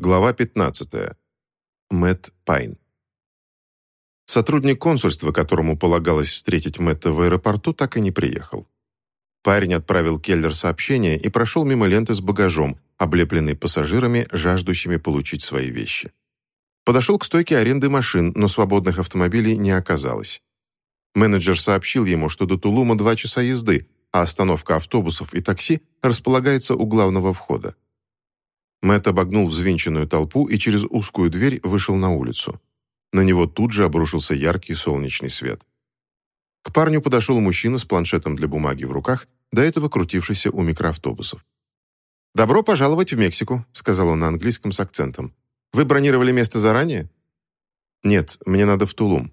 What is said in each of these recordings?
Глава 15. Мэтт Пайн. Сотрудник консульства, которому полагалось встретить Мэтта в аэропорту, так и не приехал. Парень отправил Келлер сообщение и прошел мимо ленты с багажом, облепленный пассажирами, жаждущими получить свои вещи. Подошел к стойке аренды машин, но свободных автомобилей не оказалось. Менеджер сообщил ему, что до Тулума два часа езды, а остановка автобусов и такси располагается у главного входа. Мэтт обогнул взвинченную толпу и через узкую дверь вышел на улицу. На него тут же обрушился яркий солнечный свет. К парню подошел мужчина с планшетом для бумаги в руках, до этого крутившийся у микроавтобусов. «Добро пожаловать в Мексику», — сказал он на английском с акцентом. «Вы бронировали место заранее?» «Нет, мне надо в Тулум».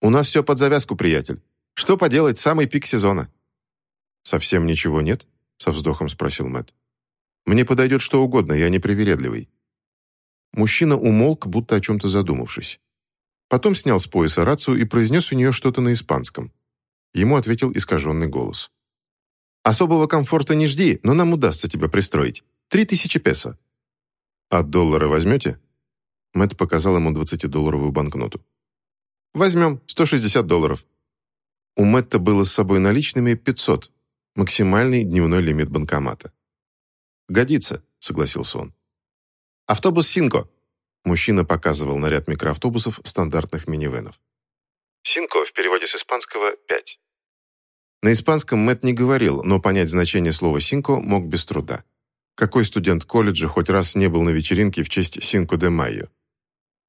«У нас все под завязку, приятель. Что поделать, самый пик сезона?» «Совсем ничего нет?» — со вздохом спросил Мэтт. Мне подойдет что угодно, я не привередливый». Мужчина умолк, будто о чем-то задумавшись. Потом снял с пояса рацию и произнес у нее что-то на испанском. Ему ответил искаженный голос. «Особого комфорта не жди, но нам удастся тебя пристроить. Три тысячи песо». «А доллары возьмете?» Мэтт показал ему 20-долларовую банкноту. «Возьмем, 160 долларов». У Мэтта было с собой наличными 500, максимальный дневной лимит банкомата. «Годится», — согласился он. «Автобус Синко». Мужчина показывал на ряд микроавтобусов стандартных минивенов. «Синко» в переводе с испанского «пять». На испанском Мэтт не говорил, но понять значение слова «синко» мог без труда. Какой студент колледжа хоть раз не был на вечеринке в честь Синко де Майо?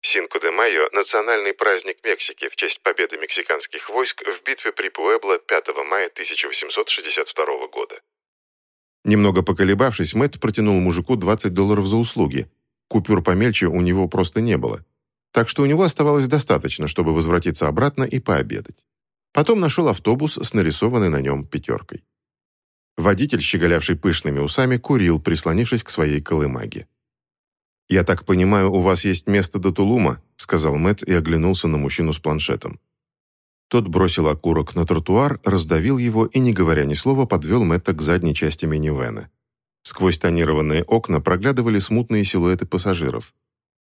Синко де Майо – национальный праздник Мексики в честь победы мексиканских войск в битве при Пуэбло 5 мая 1862 года. Немного поколебавшись, Мэтт протянул мужику 20 долларов за услуги. Купюр помельче у него просто не было. Так что у него оставалось достаточно, чтобы возвратиться обратно и пообедать. Потом нашел автобус с нарисованной на нем пятеркой. Водитель, щеголявший пышными усами, курил, прислонившись к своей колымаге. «Я так понимаю, у вас есть место до Тулума?» сказал Мэтт и оглянулся на мужчину с планшетом. Тот бросил окурок на тротуар, раздавил его и, не говоря ни слова, подвел Мэтта к задней части минивэна. Сквозь тонированные окна проглядывали смутные силуэты пассажиров.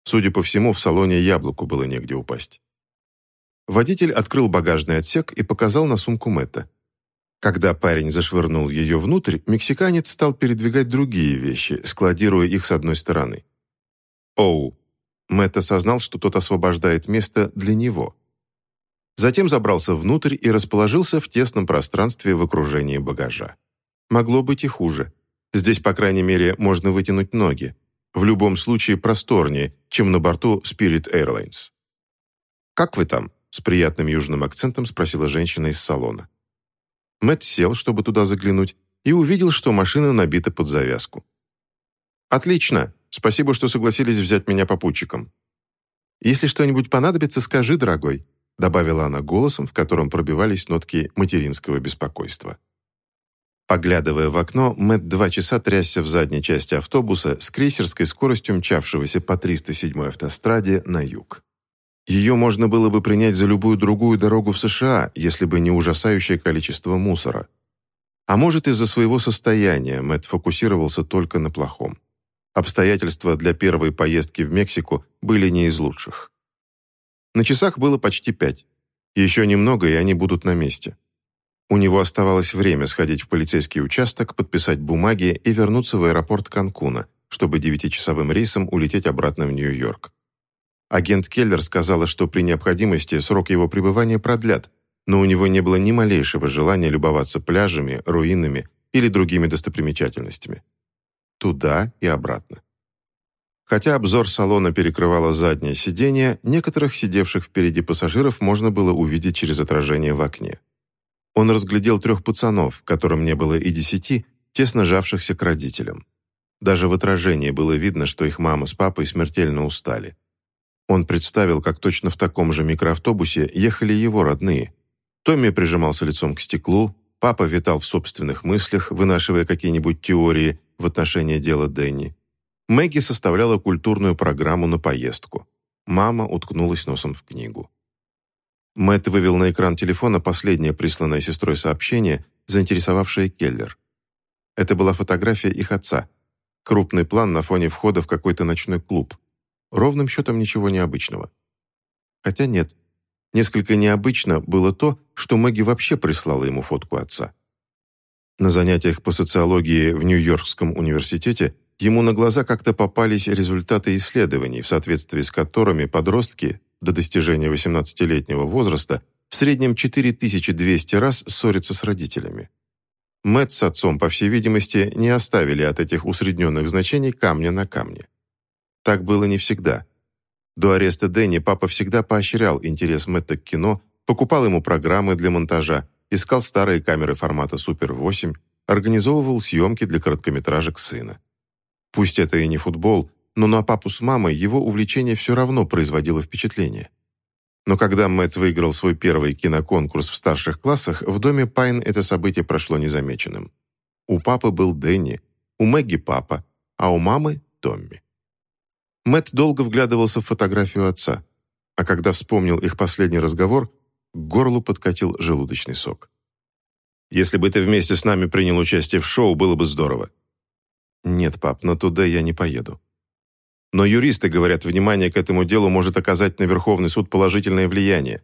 Судя по всему, в салоне яблоку было негде упасть. Водитель открыл багажный отсек и показал на сумку Мэтта. Когда парень зашвырнул ее внутрь, мексиканец стал передвигать другие вещи, складируя их с одной стороны. «Оу!» Мэтт осознал, что тот освобождает место для него – Затем забрался внутрь и расположился в тесном пространстве в окружении багажа. Могло быть и хуже. Здесь, по крайней мере, можно вытянуть ноги. В любом случае просторнее, чем на борту Spirit Airlines. «Как вы там?» – с приятным южным акцентом спросила женщина из салона. Мэтт сел, чтобы туда заглянуть, и увидел, что машина набита под завязку. «Отлично. Спасибо, что согласились взять меня попутчиком. Если что-нибудь понадобится, скажи, дорогой добавила она голосом, в котором пробивались нотки материнского беспокойства. Поглядывая в окно, Мэтт два часа трясся в задней части автобуса с крейсерской скоростью мчавшегося по 307-й автостраде на юг. Ее можно было бы принять за любую другую дорогу в США, если бы не ужасающее количество мусора. А может, из-за своего состояния Мэтт фокусировался только на плохом. Обстоятельства для первой поездки в Мексику были не из лучших. На часах было почти пять. Еще немного, и они будут на месте. У него оставалось время сходить в полицейский участок, подписать бумаги и вернуться в аэропорт Канкуна, чтобы девятичасовым рейсом улететь обратно в Нью-Йорк. Агент Келлер сказала, что при необходимости срок его пребывания продлят, но у него не было ни малейшего желания любоваться пляжами, руинами или другими достопримечательностями. Туда и обратно. Хотя обзор салона перекрывало заднее сиденье, некоторых сидевших впереди пассажиров можно было увидеть через отражение в окне. Он разглядел трех пацанов, которым не было и десяти, тесно жавшихся к родителям. Даже в отражении было видно, что их мама с папой смертельно устали. Он представил, как точно в таком же микроавтобусе ехали его родные. Томми прижимался лицом к стеклу, папа витал в собственных мыслях, вынашивая какие-нибудь теории в отношении дела Дэнни. Мэгги составляла культурную программу на поездку. Мама уткнулась носом в книгу. Мэтт вывел на экран телефона последнее присланное сестрой сообщение, заинтересовавшее Келлер. Это была фотография их отца. Крупный план на фоне входа в какой-то ночной клуб. Ровным счетом ничего необычного. Хотя нет. Несколько необычно было то, что Мэгги вообще прислала ему фотку отца. На занятиях по социологии в Нью-Йоркском университете ему на глаза как-то попались результаты исследований, в соответствии с которыми подростки до достижения 18-летнего возраста в среднем 4200 раз ссорятся с родителями. Мэтт с отцом, по всей видимости, не оставили от этих усредненных значений камня на камне. Так было не всегда. До ареста Дэнни папа всегда поощрял интерес Мэтта к кино, покупал ему программы для монтажа, искал старые камеры формата Супер-8, организовывал съемки для короткометражек сына. Пусть это и не футбол, но на папу с мамой его увлечение все равно производило впечатление. Но когда Мэтт выиграл свой первый киноконкурс в старших классах, в доме Пайн это событие прошло незамеченным. У папы был Дэнни, у Мэгги папа, а у мамы – Томми. Мэтт долго вглядывался в фотографию отца, а когда вспомнил их последний разговор, к горлу подкатил желудочный сок. «Если бы ты вместе с нами принял участие в шоу, было бы здорово». «Нет, пап, но туда я не поеду. Но юристы говорят, внимание к этому делу может оказать на Верховный суд положительное влияние.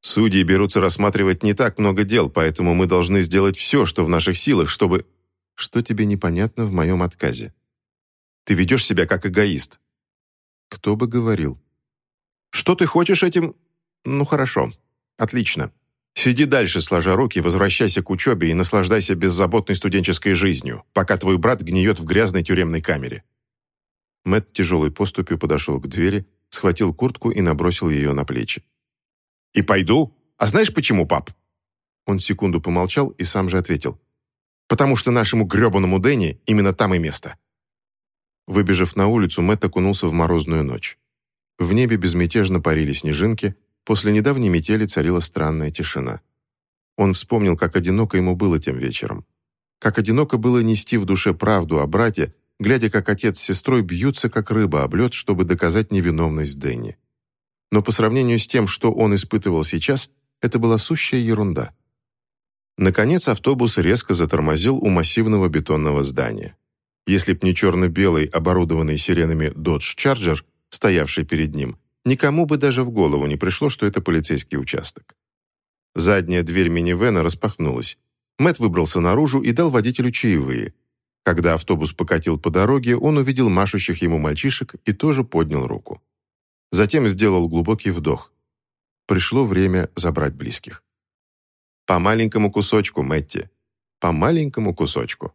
Судьи берутся рассматривать не так много дел, поэтому мы должны сделать все, что в наших силах, чтобы... Что тебе непонятно в моем отказе? Ты ведешь себя как эгоист. Кто бы говорил? Что ты хочешь этим... Ну, хорошо. Отлично. Сиди дальше, сложа руки, возвращайся к учебе и наслаждайся беззаботной студенческой жизнью, пока твой брат гниет в грязной тюремной камере. Мэт тяжелой поступью подошел к двери, схватил куртку и набросил ее на плечи. «И пойду? А знаешь почему, пап?» Он секунду помолчал и сам же ответил. «Потому что нашему гребаному Дэнни именно там и место». Выбежав на улицу, Мэтт окунулся в морозную ночь. В небе безмятежно парили снежинки, после недавней метели царила странная тишина. Он вспомнил, как одиноко ему было тем вечером. Как одиноко было нести в душе правду о брате, глядя, как отец с сестрой бьются, как рыба об лед, чтобы доказать невиновность Дэнни. Но по сравнению с тем, что он испытывал сейчас, это была сущая ерунда. Наконец автобус резко затормозил у массивного бетонного здания. Если б не черно-белый, оборудованный сиренами Dodge Charger, стоявший перед ним, никому бы даже в голову не пришло, что это полицейский участок. Задняя дверь минивэна распахнулась. Мэт выбрался наружу и дал водителю чаевые – когда автобус покатил по дороге, он увидел машущих ему мальчишек и тоже поднял руку. Затем сделал глубокий вдох. Пришло время забрать близких. «По маленькому кусочку, Мэтти. По маленькому кусочку».